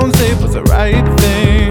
don't say was the right thing.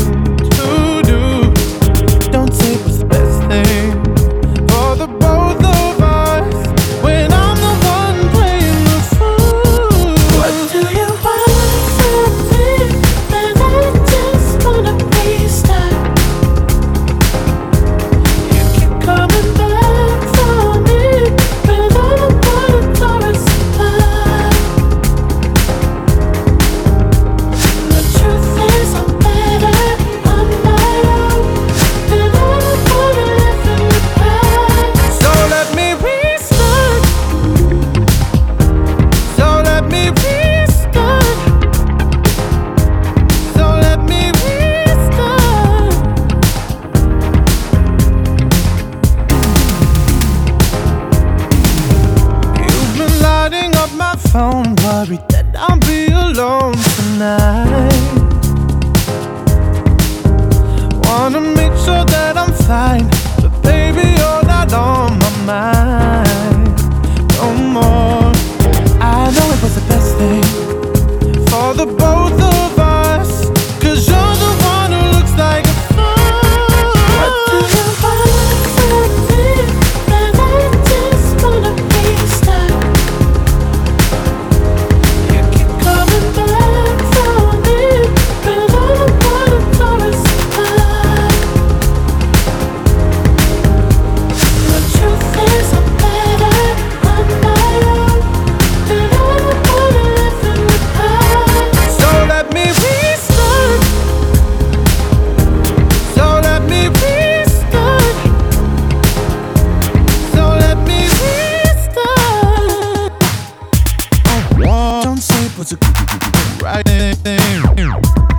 phone, worried that I'll be alone tonight. Wanna make sure that I'm fine, but baby, you're not on my mind. wrong. Don't sleep, with a right thing?